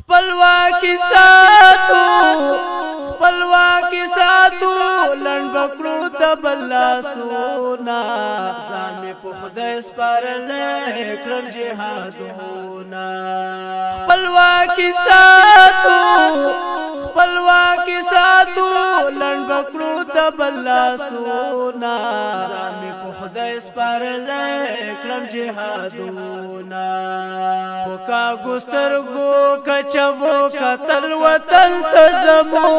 خپلواکي ساتو خپلواکي ساتو لړ بکړو د بلا سونا ځان می په خدای سپارلې کړم جهادونه خپلواکي ساتو بلا سونا زامی کو خدای سپار لیکلم جهادونا پوکا گستر گو کچو کتل وطن تزمون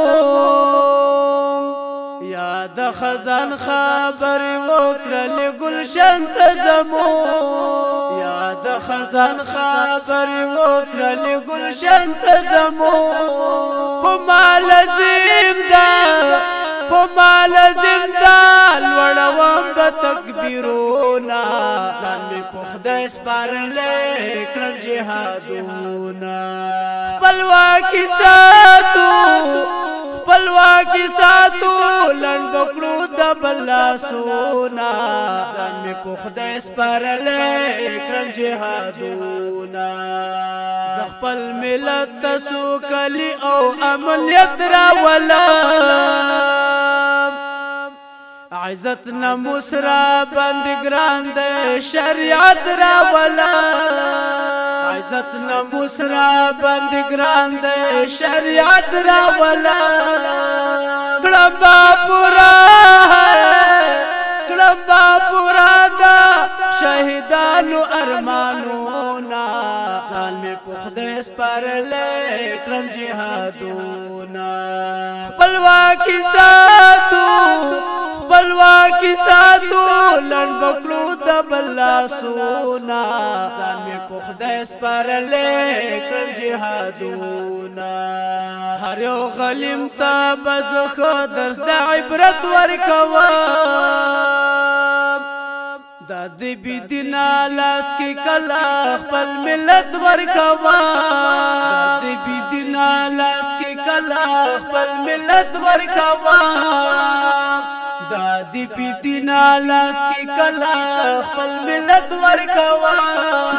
یاد خزان خبر وکرل گلشن تزمون یاد خزان خبر وکرل گلشن تزمون پمال زیم دا او مال زندان وړوم د تکبیرونا ځان می په خدای سپارل کړم جهادونا بلوا کی ساتو بلوا کی ساتو لن بکړو د بلا سونا ځان می په خدای سپارل کړم جهادونا زخپل ملت تسو کلی او عملیت را ولا عزت ناموس را باندې ګران د شریعت را ولا عزت ناموس را باندې ګران د شریعت را ولا کلمبا پورا کلمبا پورا دا شهیدانو ارمانونا ځان می پخدې سپارلې کلم جهادونا خپلواکي ساتو خپلواکي ساتو لړ بکلو د بلا سونا ځان می پخدای سپرلې کړ جهادونا هر یو غلیم ته بزخه درس د عبرت ورکوا دا د بيدین لاس کې کلا خپل ملت ورکوا د بيدین لاس کې کلا خپل ملت ورکوا دا دی بيدینا لاس کې کلا خپل ملت ورکوا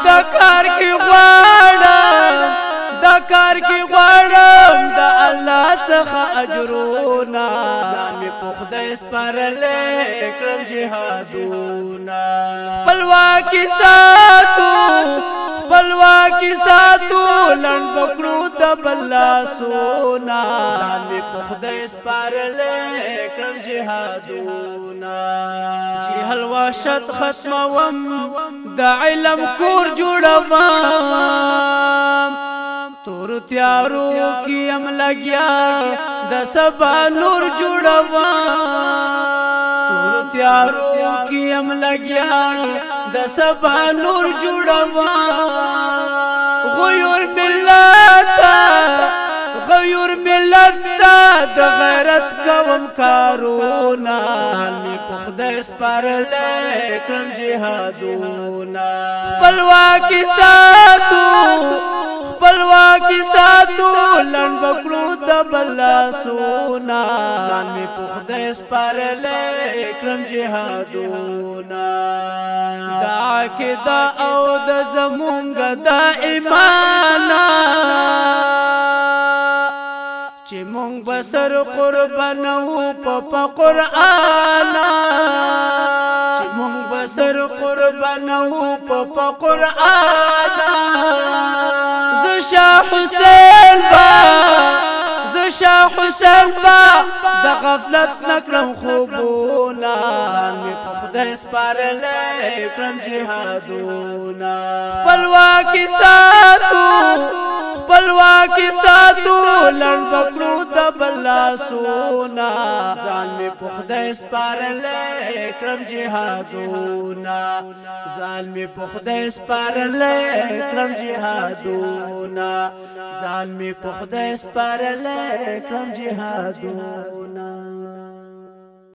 دا کار کې غواړم دا کار کې غواړم دا الله څخه اجر خدای سپارلې کړم جهادونا بلوا کی ساتو بلوا کی ساتو لړ پکړو د بلا سونا خدای سپارلې کړم جهادونا چې حلوا شت ختموم د علم کور جوړوم تور تیارو کی ام لګیا د سبا نور جوړوا تور تیارو کی ام لګیا د سبا نور جوړوا غیر ملت غیر ملت د غیرت کوم کارونا می په خدای سپارل کړم جهادونا بلوا کی سا کې ساتو لن وکړو د بلا سونا ځان می په خدای سپارل اکرم جهادونا دا کې دا او د زمونږ د ایمان چې مونږ بسر قربان وو په قران چې مونږ بسر قربان وو په قران زشا حسین با زشا حسین با دا غفلت نکرم خوبونا خدای اسپار لیکرم جہادونا پلوا کی ساتو پلوا کی ساتو لن بکرو دا بلا سونا زان میں پخ دا اسپار لیکرم جہادونا زان میں پخ دا اسپار لیکرم جہادونا زان میں پخ دا اسپار لیکرم جہادونا na